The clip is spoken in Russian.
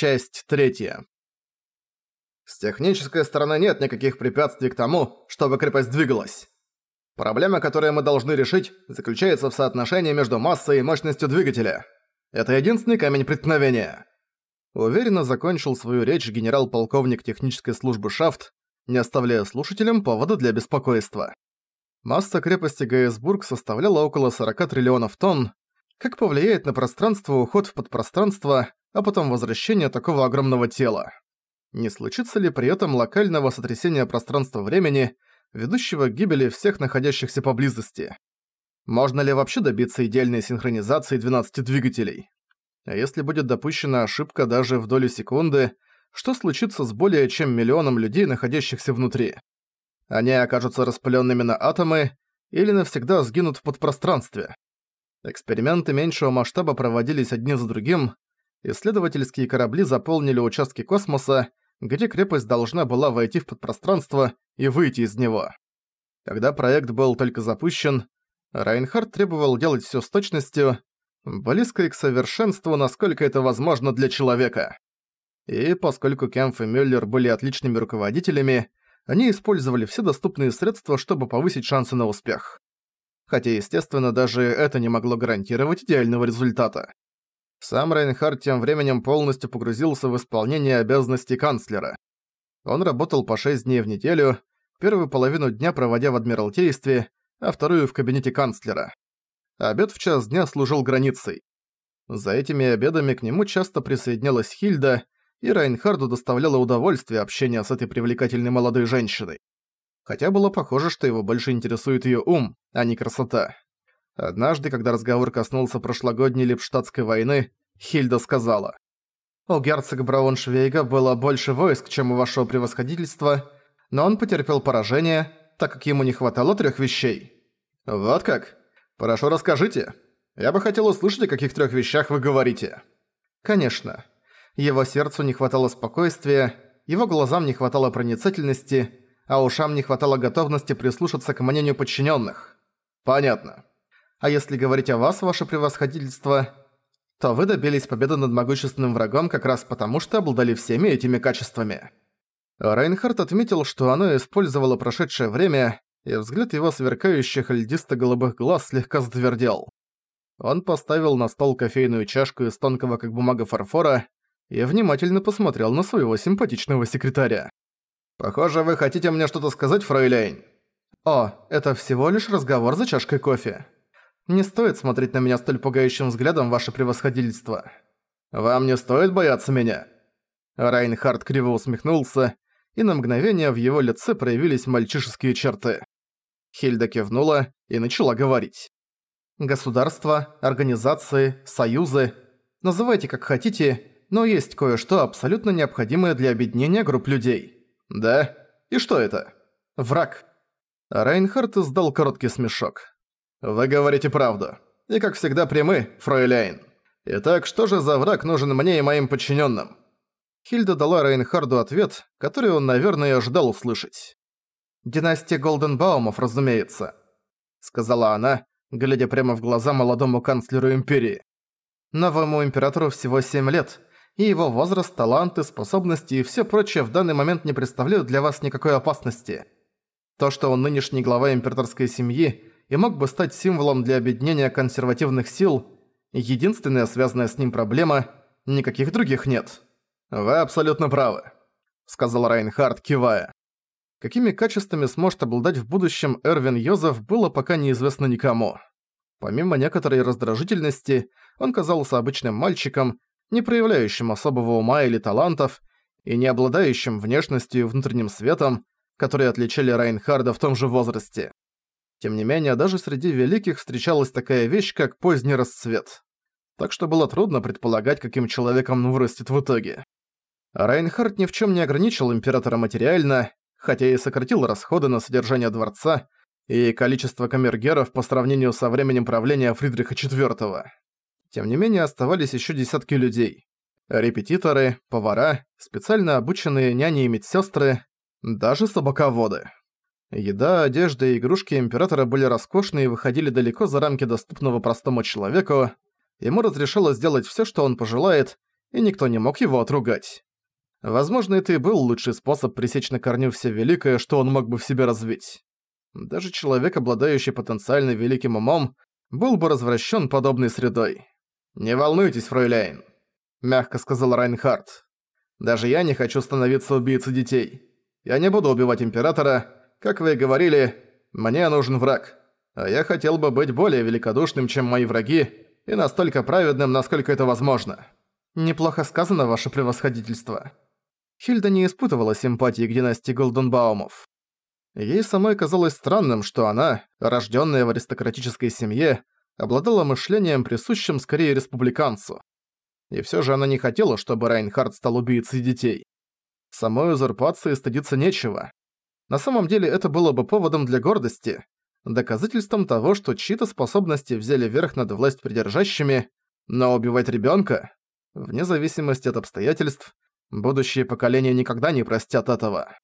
Часть третья. С технической стороны нет никаких препятствий к тому, чтобы крепость двигалась. Проблема, которую мы должны решить, заключается в соотношении между массой и мощностью двигателя. Это единственный камень преткновения. Уверенно закончил свою речь генерал-полковник технической службы Шафт, не оставляя слушателям повода для беспокойства. Масса крепости Гейсбург составляла около 40 триллионов тонн. Как повлияет на пространство уход в подпространство, а потом возвращение такого огромного тела? Не случится ли при этом локального сотрясения пространства-времени, ведущего к гибели всех находящихся поблизости? Можно ли вообще добиться идеальной синхронизации 12 двигателей? А если будет допущена ошибка даже в долю секунды, что случится с более чем миллионом людей, находящихся внутри? Они окажутся распыленными на атомы или навсегда сгинут в подпространстве. Эксперименты меньшего масштаба проводились одни за другим, исследовательские корабли заполнили участки космоса, где крепость должна была войти в подпространство и выйти из него. Когда проект был только запущен, Райнхард требовал делать всё с точностью, близкой к совершенству, насколько это возможно для человека. И поскольку Кемф и Мюллер были отличными руководителями, они использовали все доступные средства, чтобы повысить шансы на успех. Хотя, естественно, даже это не могло гарантировать идеального результата. Сам Рейнхард тем временем полностью погрузился в исполнение обязанностей канцлера. Он работал по 6 дней в неделю, первую половину дня проводя в Адмиралтействе, а вторую в кабинете канцлера. Обед в час дня служил границей. За этими обедами к нему часто присоединялась Хильда, и Райнхарду доставляло удовольствие общение с этой привлекательной молодой женщиной. Хотя было похоже, что его больше интересует её ум, а не красота. Однажды, когда разговор коснулся прошлогодней Липштадтской войны, Хильда сказала, «У герцога Брауншвейга было больше войск, чем у вашего превосходительства, но он потерпел поражение, так как ему не хватало трёх вещей». «Вот как? Хорошо расскажите. Я бы хотел услышать, о каких трёх вещах вы говорите». «Конечно. Его сердцу не хватало спокойствия, его глазам не хватало проницательности, а ушам не хватало готовности прислушаться к мнению подчиненных. Понятно. А если говорить о вас, ваше превосходительство, то вы добились победы над могущественным врагом как раз потому, что обладали всеми этими качествами. Рейнхард отметил, что оно использовало прошедшее время, и взгляд его сверкающих льдисто-голубых глаз слегка затвердел. Он поставил на стол кофейную чашку из тонкого как бумага фарфора и внимательно посмотрел на своего симпатичного секретаря. «Похоже, вы хотите мне что-то сказать, фройляйн?» «О, это всего лишь разговор за чашкой кофе. Не стоит смотреть на меня столь пугающим взглядом, ваше превосходительство. Вам не стоит бояться меня?» Райнхард криво усмехнулся, и на мгновение в его лице проявились мальчишеские черты. Хильда кивнула и начала говорить. «Государства, организации, союзы, называйте как хотите, но есть кое-что абсолютно необходимое для объединения групп людей. Да? И что это? Враг. Рейнхард издал короткий смешок. Вы говорите правду. И как всегда прямы, фройляйн. Итак, что же за враг нужен мне и моим подчиненным? Хильда дала Рейнхарду ответ, который он, наверное, ожидал услышать. «Династия Голденбаумов, разумеется», — сказала она, глядя прямо в глаза молодому канцлеру Империи. «Новому императору всего семь лет, и его возраст, таланты, способности и все прочее в данный момент не представляют для вас никакой опасности. То, что он нынешний глава императорской семьи и мог бы стать символом для объединения консервативных сил, единственная связанная с ним проблема – никаких других нет. «Вы абсолютно правы», – сказал Райнхард, кивая. Какими качествами сможет обладать в будущем Эрвин Йозеф, было пока неизвестно никому. Помимо некоторой раздражительности, он казался обычным мальчиком, не проявляющим особого ума или талантов, и не обладающим внешностью и внутренним светом, которые отличали Райнхарда в том же возрасте. Тем не менее, даже среди великих встречалась такая вещь, как поздний расцвет. Так что было трудно предполагать, каким человеком он вырастет в итоге. Райнхард ни в чем не ограничил императора материально, хотя и сократил расходы на содержание дворца и количество камергеров по сравнению со временем правления Фридриха IV. Тем не менее, оставались еще десятки людей. Репетиторы, повара, специально обученные няни и медсестры, даже собаководы. Еда, одежда и игрушки Императора были роскошны и выходили далеко за рамки доступного простому человеку. Ему разрешалось сделать все, что он пожелает, и никто не мог его отругать. Возможно, это и был лучший способ пресечь на корню все великое, что он мог бы в себе развить. Даже человек, обладающий потенциально великим умом, был бы развращен подобной средой. «Не волнуйтесь, фройляйн», — мягко сказал Райнхард. «Даже я не хочу становиться убийцей детей. Я не буду убивать Императора. Как вы и говорили, мне нужен враг. А я хотел бы быть более великодушным, чем мои враги, и настолько праведным, насколько это возможно». «Неплохо сказано, ваше превосходительство». Хильда не испытывала симпатии к династии Голденбаумов. Ей самой казалось странным, что она, рождённая в аристократической семье, обладала мышлением, присущим скорее республиканцу. И всё же она не хотела, чтобы Райнхард стал убийцей детей. Самой узурпации стыдиться нечего. На самом деле это было бы поводом для гордости, доказательством того, что чьи-то способности взяли верх над власть придержащими, но убивать ребёнка, вне зависимости от обстоятельств, будущие поколения никогда не простят этого.